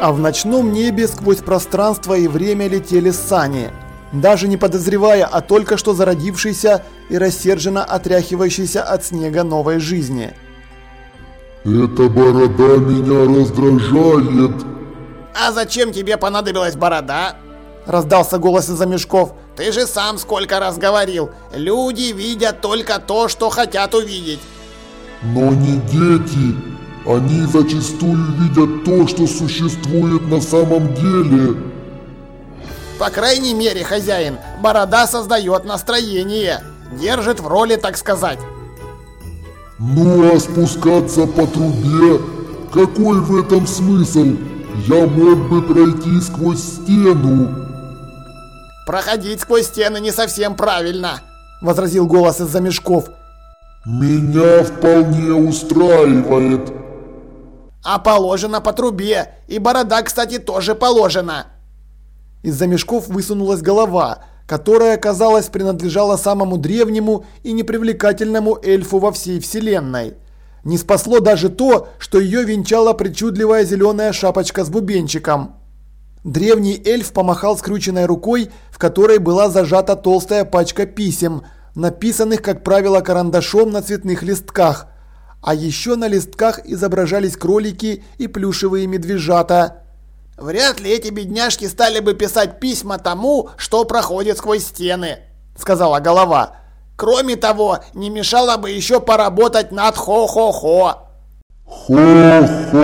А в ночном небе сквозь пространство и время летели сани, даже не подозревая о только что зародившейся и рассерженно отряхивающейся от снега новой жизни. «Эта борода меня раздражает!» «А зачем тебе понадобилась борода?» Раздался голос из-за мешков. «Ты же сам сколько раз говорил, люди видят только то, что хотят увидеть!» «Но не дети!» Они зачастую видят то, что существует на самом деле. По крайней мере, хозяин, борода создает настроение. Держит в роли, так сказать. Ну а спускаться по трубе? Какой в этом смысл? Я мог бы пройти сквозь стену. Проходить сквозь стены не совсем правильно, возразил голос из-за мешков. Меня вполне устраивает. А положено по трубе. И борода, кстати, тоже положена. Из-за мешков высунулась голова, которая, казалось, принадлежала самому древнему и непривлекательному эльфу во всей вселенной. Не спасло даже то, что ее венчала причудливая зеленая шапочка с бубенчиком. Древний эльф помахал скрюченной рукой, в которой была зажата толстая пачка писем, написанных, как правило, карандашом на цветных листках – а еще на листках изображались кролики и плюшевые медвежата. «Вряд ли эти бедняжки стали бы писать письма тому, что проходит сквозь стены», — сказала голова. «Кроме того, не мешало бы еще поработать над хо-хо-хо». «Хо-хо-хо!»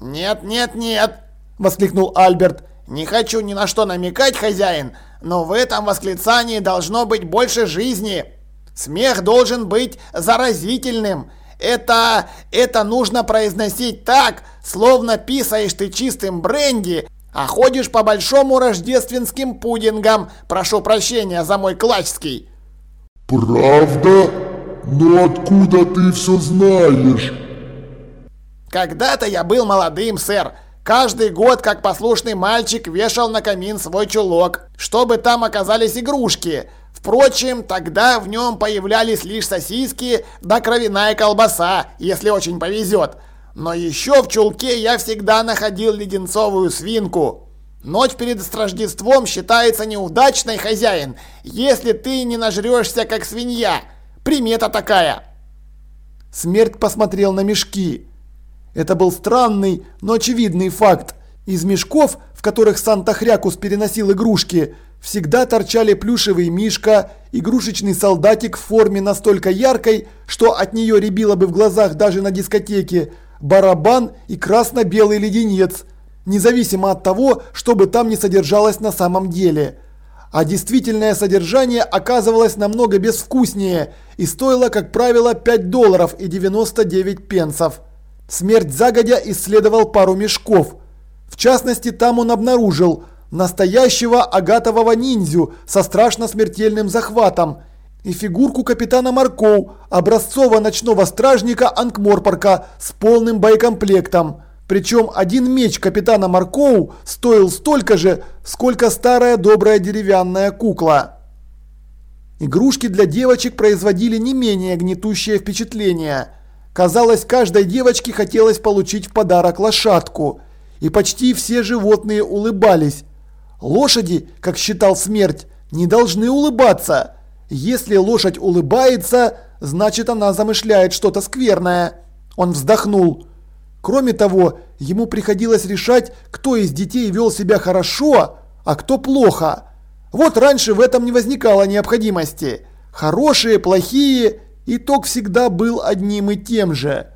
«Нет, нет, нет!» – воскликнул Альберт. «Не хочу ни на что намекать, хозяин, но в этом восклицании должно быть больше жизни. Смех должен быть заразительным. Это... это нужно произносить так, словно писаешь ты чистым бренди, а ходишь по большому рождественским пудингам. Прошу прощения за мой клачский. Правда? Но откуда ты все знаешь? Когда-то я был молодым, сэр. Каждый год, как послушный мальчик, вешал на камин свой чулок, чтобы там оказались игрушки – Впрочем, тогда в нем появлялись лишь сосиски да кровяная колбаса, если очень повезет. Но еще в чулке я всегда находил леденцовую свинку. Ночь перед Рождеством считается неудачной, хозяин, если ты не нажрешься, как свинья. Примета такая. Смерть посмотрел на мешки. Это был странный, но очевидный факт. Из мешков, в которых Санта-Хрякус переносил игрушки, всегда торчали плюшевый мишка, игрушечный солдатик в форме настолько яркой, что от нее рябило бы в глазах даже на дискотеке, барабан и красно-белый леденец, независимо от того, что бы там ни содержалось на самом деле. А действительное содержание оказывалось намного безвкуснее и стоило, как правило, 5 долларов и 99 пенсов. Смерть загодя исследовал пару мешков. В частности, там он обнаружил – настоящего агатового ниндзю со страшно смертельным захватом и фигурку капитана Маркоу, образцового ночного стражника Анкморпорка с полным боекомплектом. Причем один меч капитана Маркоу стоил столько же, сколько старая добрая деревянная кукла. Игрушки для девочек производили не менее гнетущее впечатление. Казалось, каждой девочке хотелось получить в подарок лошадку. И почти все животные улыбались. Лошади, как считал смерть, не должны улыбаться. Если лошадь улыбается, значит она замышляет что-то скверное. Он вздохнул. Кроме того, ему приходилось решать, кто из детей вел себя хорошо, а кто плохо. Вот раньше в этом не возникало необходимости. Хорошие, плохие, итог всегда был одним и тем же.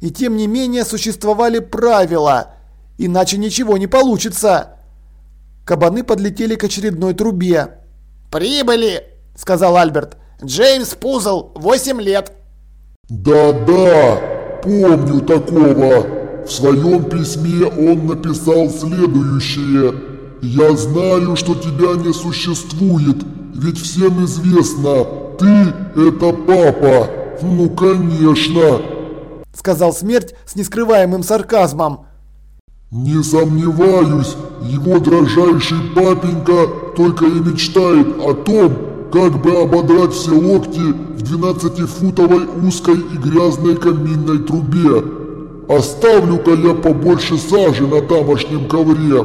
И тем не менее существовали правила, иначе ничего не получится. Кабаны подлетели к очередной трубе. «Прибыли!» – сказал Альберт. «Джеймс Пузл, 8 лет». «Да-да, помню такого. В своем письме он написал следующее. «Я знаю, что тебя не существует, ведь всем известно, ты – это папа. Ну, конечно!» Сказал смерть с нескрываемым сарказмом. Не сомневаюсь, его дрожайший папенька только и мечтает о том, как бы ободрать все локти в 12-футовой узкой и грязной каминной трубе. оставлю-ка я побольше сажи на тамошнем ковре.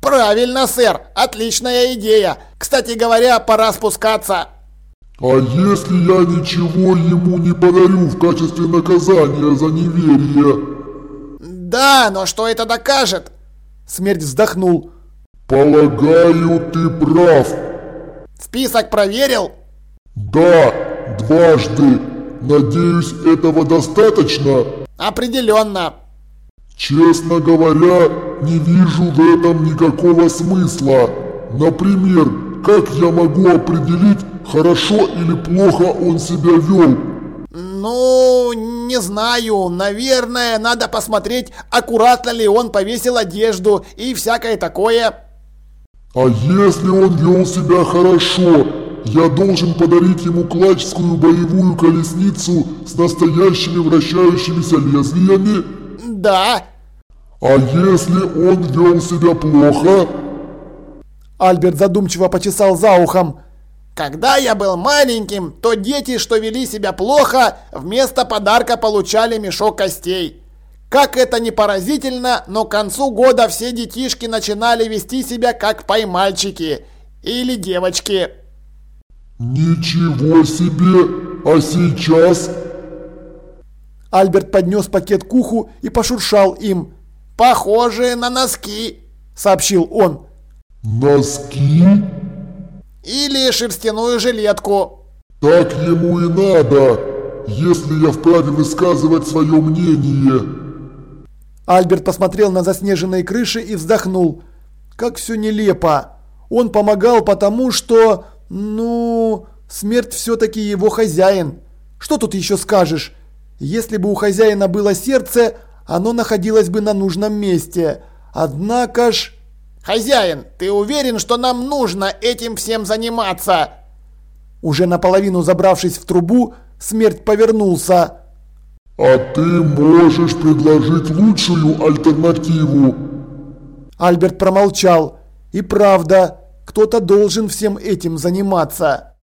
Правильно, сэр, отличная идея. Кстати говоря, пора спускаться. А если я ничего ему не подарю в качестве наказания за неверие? Да, но что это докажет? Смерть вздохнул. Полагаю, ты прав. Список проверил? Да, дважды. Надеюсь, этого достаточно? Определенно. Честно говоря, не вижу в этом никакого смысла. Например, как я могу определить, хорошо или плохо он себя вел? Ну, не знаю. Наверное, надо посмотреть, аккуратно ли он повесил одежду и всякое такое. А если он вел себя хорошо, я должен подарить ему клачскую боевую колесницу с настоящими вращающимися лезвиями? Да. А если он вел себя плохо? Альберт задумчиво почесал за ухом. Когда я был маленьким, то дети, что вели себя плохо, вместо подарка получали мешок костей. Как это не поразительно, но к концу года все детишки начинали вести себя как поймальчики или девочки. Ничего себе! А сейчас? Альберт поднес пакет к уху и пошуршал им. «Похожие на носки», — сообщил он. Носки? «Или шерстяную жилетку». Так ему и надо, если я вправе высказывать свое мнение. Альберт посмотрел на заснеженные крыши и вздохнул. Как все нелепо. Он помогал потому, что... Ну... Смерть все-таки его хозяин. Что тут еще скажешь? Если бы у хозяина было сердце, оно находилось бы на нужном месте. Однако ж... «Хозяин, ты уверен, что нам нужно этим всем заниматься?» Уже наполовину забравшись в трубу, смерть повернулся. А ты можешь предложить лучшую альтернативу. Альберт промолчал. И правда, кто-то должен всем этим заниматься.